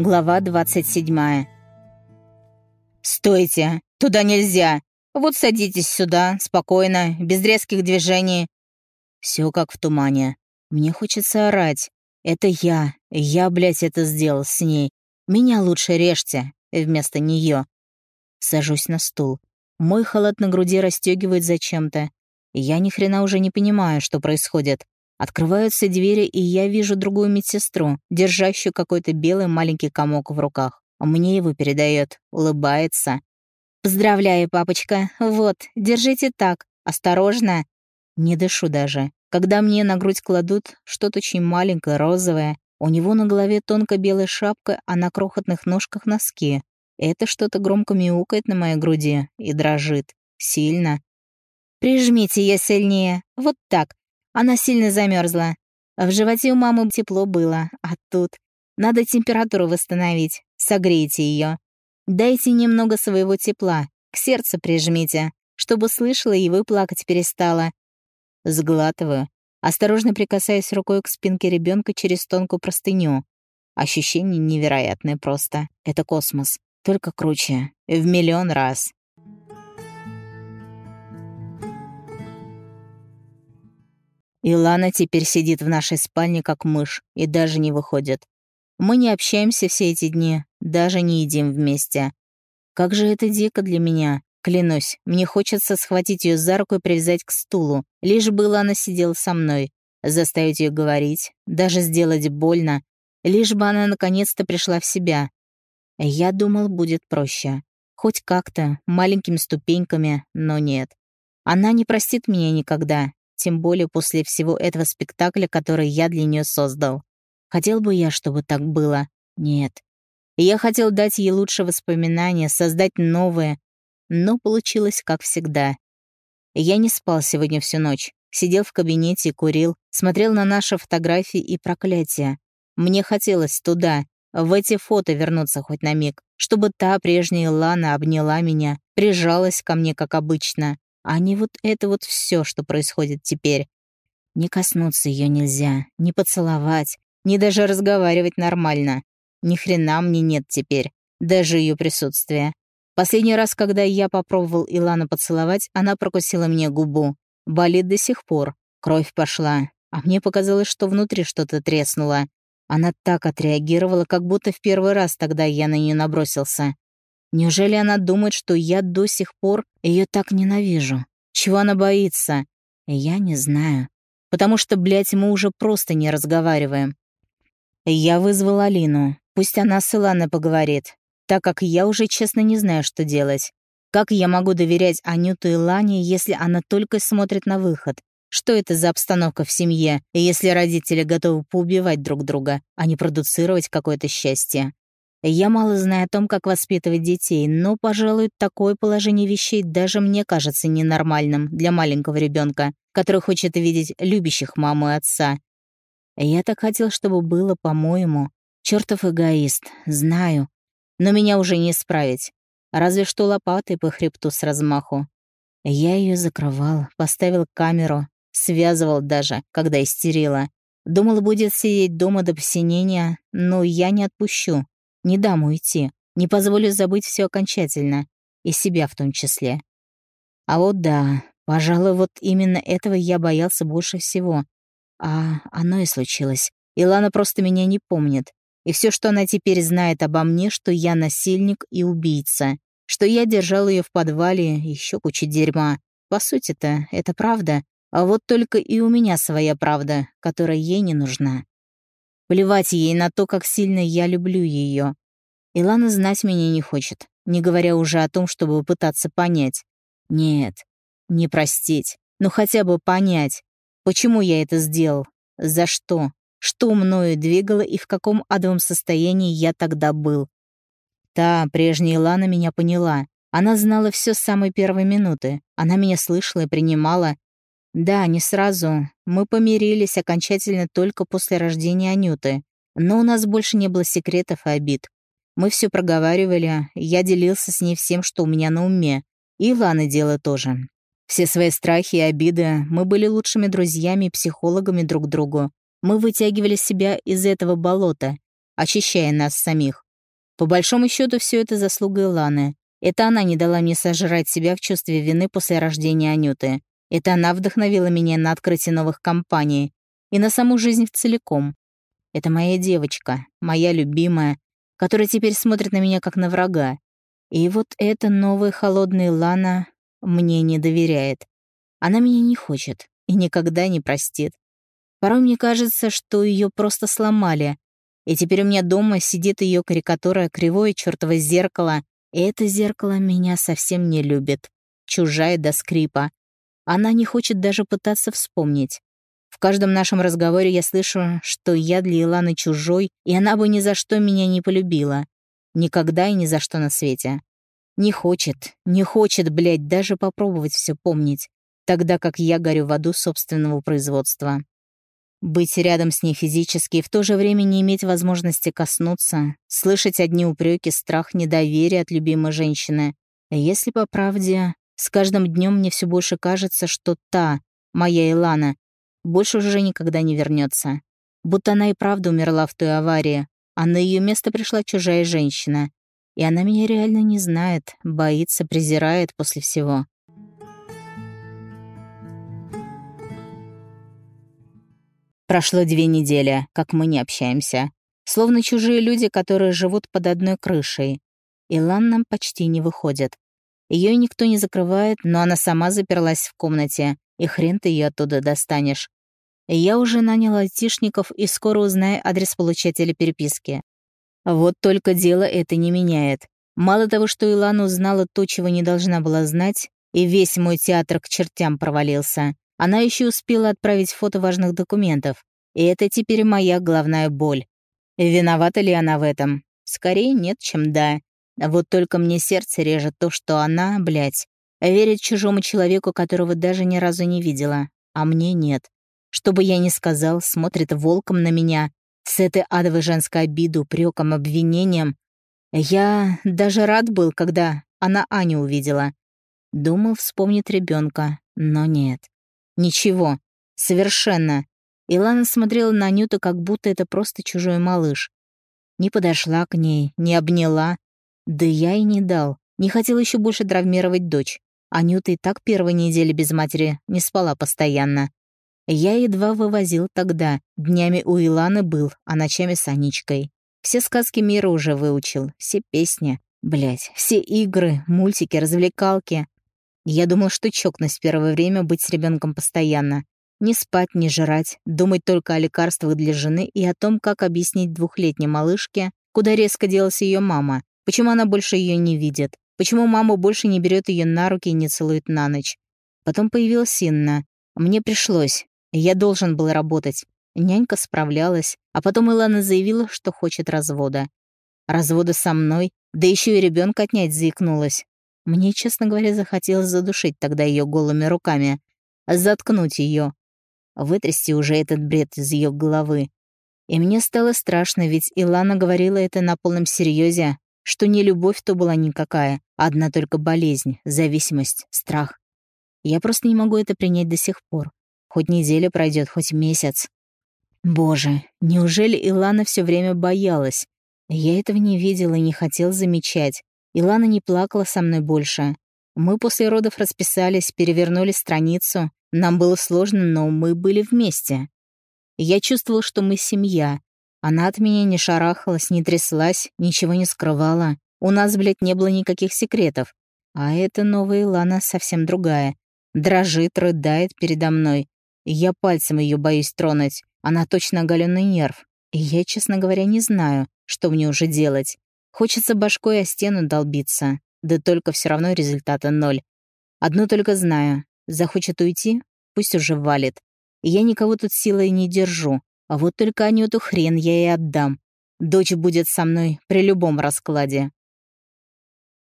Глава 27. «Стойте! Туда нельзя! Вот садитесь сюда, спокойно, без резких движений». Все как в тумане. Мне хочется орать. Это я. Я, блядь, это сделал с ней. Меня лучше режьте вместо нее. Сажусь на стул. Мой халат на груди расстегивает зачем-то. Я ни хрена уже не понимаю, что происходит. Открываются двери, и я вижу другую медсестру, держащую какой-то белый маленький комок в руках. Мне его передает, улыбается. «Поздравляю, папочка. Вот, держите так. Осторожно». Не дышу даже. Когда мне на грудь кладут что-то очень маленькое, розовое, у него на голове тонкая белая шапка, а на крохотных ножках носки. Это что-то громко мяукает на моей груди и дрожит. Сильно. «Прижмите ее сильнее. Вот так. Она сильно замерзла. В животе у мамы тепло было, а тут... Надо температуру восстановить. Согрейте ее. Дайте немного своего тепла. К сердцу прижмите, чтобы слышала и вы плакать перестала. Сглатываю. Осторожно прикасаясь рукой к спинке ребенка через тонкую простыню. Ощущение невероятное просто. Это космос. Только круче. В миллион раз. Илана теперь сидит в нашей спальне как мышь и даже не выходит. Мы не общаемся все эти дни, даже не едим вместе. Как же это дико для меня. Клянусь, мне хочется схватить ее за руку и привязать к стулу, лишь бы она сидела со мной, заставить ее говорить, даже сделать больно, лишь бы она наконец-то пришла в себя. Я думал, будет проще. Хоть как-то, маленькими ступеньками, но нет. Она не простит меня никогда, тем более после всего этого спектакля, который я для нее создал. Хотел бы я, чтобы так было? Нет. Я хотел дать ей лучшие воспоминания, создать новые, но получилось как всегда. Я не спал сегодня всю ночь. Сидел в кабинете курил, смотрел на наши фотографии и проклятия. Мне хотелось туда, в эти фото вернуться хоть на миг, чтобы та прежняя Лана обняла меня, прижалась ко мне, как обычно, а не вот это вот все, что происходит теперь. Не коснуться ее нельзя, не поцеловать, не даже разговаривать нормально. Ни хрена мне нет теперь, даже ее присутствия. Последний раз, когда я попробовал Илану поцеловать, она прокусила мне губу. Болит до сих пор. Кровь пошла. А мне показалось, что внутри что-то треснуло. Она так отреагировала, как будто в первый раз тогда я на нее набросился. Неужели она думает, что я до сих пор ее так ненавижу? Чего она боится? Я не знаю. Потому что, блядь, мы уже просто не разговариваем. Я вызвал Алину. Пусть она с Иланой поговорит, так как я уже честно не знаю, что делать. Как я могу доверять Анюту и Лане, если она только смотрит на выход? Что это за обстановка в семье, если родители готовы поубивать друг друга, а не продуцировать какое-то счастье? Я мало знаю о том, как воспитывать детей, но, пожалуй, такое положение вещей даже мне кажется ненормальным для маленького ребенка, который хочет видеть любящих маму и отца. Я так хотел, чтобы было по-моему. Чертов эгоист, знаю. Но меня уже не исправить. Разве что лопатой по хребту с размаху. Я ее закрывал, поставил камеру, связывал даже, когда истерила. Думал, будет сидеть дома до посинения, но я не отпущу. Не дам уйти, не позволю забыть все окончательно, и себя в том числе. А вот да, пожалуй, вот именно этого я боялся больше всего. А оно и случилось. Илана просто меня не помнит. И все, что она теперь знает обо мне, что я насильник и убийца, что я держал ее в подвале, еще куча дерьма. По сути-то, это правда. А вот только и у меня своя правда, которая ей не нужна. Плевать ей на то, как сильно я люблю ее. Илана знать меня не хочет, не говоря уже о том, чтобы пытаться понять. Нет, не простить, но хотя бы понять, почему я это сделал, за что, что мною двигало и в каком адовом состоянии я тогда был. Та, прежняя Илана, меня поняла. Она знала все с самой первой минуты. Она меня слышала и принимала, да, не сразу. Мы помирились окончательно только после рождения Анюты. Но у нас больше не было секретов и обид. Мы все проговаривали, я делился с ней всем, что у меня на уме. И Лана дело тоже. Все свои страхи и обиды мы были лучшими друзьями и психологами друг другу. Мы вытягивали себя из этого болота, очищая нас самих. По большому счету, все это заслуга Иланы. Это она не дала мне сожрать себя в чувстве вины после рождения Анюты. Это она вдохновила меня на открытие новых компаний и на саму жизнь в целиком. Это моя девочка, моя любимая, которая теперь смотрит на меня как на врага. И вот эта новая холодная Лана мне не доверяет. Она меня не хочет и никогда не простит. Порой мне кажется, что ее просто сломали. И теперь у меня дома сидит ее карикатура кривое чертово зеркало, и это зеркало меня совсем не любит. Чужая до скрипа. Она не хочет даже пытаться вспомнить. В каждом нашем разговоре я слышу, что я для Иланы чужой, и она бы ни за что меня не полюбила. Никогда и ни за что на свете. Не хочет, не хочет, блядь, даже попробовать все помнить, тогда как я горю в аду собственного производства. Быть рядом с ней физически и в то же время не иметь возможности коснуться, слышать одни упреки, страх, недоверие от любимой женщины. Если по правде, с каждым днем мне все больше кажется, что та, моя Илана, больше уже никогда не вернется. Будто она и правда умерла в той аварии, а на ее место пришла чужая женщина. И она меня реально не знает, боится, презирает после всего. Прошло две недели, как мы не общаемся. Словно чужие люди, которые живут под одной крышей. Илан нам почти не выходит. Ее никто не закрывает, но она сама заперлась в комнате, и хрен ты ее оттуда достанешь. Я уже нанял айтишников и скоро узнаю адрес получателя переписки. Вот только дело это не меняет. Мало того, что Илана узнала то, чего не должна была знать, и весь мой театр к чертям провалился, она еще успела отправить фото важных документов. И это теперь моя главная боль. Виновата ли она в этом? Скорее нет, чем да. Вот только мне сердце режет то, что она, блядь, Верит чужому человеку, которого даже ни разу не видела, а мне нет. Что бы я ни сказал, смотрит волком на меня, с этой адовой женской обидой, упреком, обвинением. Я даже рад был, когда она Аню увидела. Думал, вспомнит ребенка, но нет. Ничего. Совершенно. Илана смотрела на Нюту, как будто это просто чужой малыш. Не подошла к ней, не обняла. Да я и не дал. Не хотел еще больше травмировать дочь. Анюта и так первой недели без матери не спала постоянно. Я едва вывозил тогда, днями у Иланы был, а ночами с Аничкой. Все сказки мира уже выучил, все песни, блять, все игры, мультики, развлекалки. Я думал, что чокнусь в первое время быть с ребенком постоянно. Не спать, не жрать, думать только о лекарствах для жены и о том, как объяснить двухлетней малышке, куда резко делась ее мама, почему она больше ее не видит, Почему мама больше не берет ее на руки и не целует на ночь? Потом появилась Инна. Мне пришлось. Я должен был работать. Нянька справлялась, а потом Илана заявила, что хочет развода. Развода со мной, да еще и ребенка отнять заикнулась. Мне, честно говоря, захотелось задушить тогда ее голыми руками, заткнуть ее, вытрясти уже этот бред из ее головы. И мне стало страшно, ведь Илана говорила это на полном серьезе, что не любовь то была никакая, а одна только болезнь, зависимость, страх. Я просто не могу это принять до сих пор. Хоть неделя пройдет, хоть месяц. Боже, неужели Илана все время боялась? Я этого не видел и не хотел замечать. Илана не плакала со мной больше. Мы после родов расписались, перевернули страницу. Нам было сложно, но мы были вместе. Я чувствовал, что мы семья, она от меня не шарахалась, не тряслась, ничего не скрывала. У нас, блядь, не было никаких секретов. А эта новая Илана совсем другая. Дрожит, рыдает передо мной. Я пальцем ее боюсь тронуть. Она точно оголенный нерв. И я, честно говоря, не знаю, что мне уже делать. Хочется башкой о стену долбиться. Да только все равно результата ноль. Одно только знаю. Захочет уйти, пусть уже валит. Я никого тут силой не держу. А вот только Анюту хрен я и отдам. Дочь будет со мной при любом раскладе.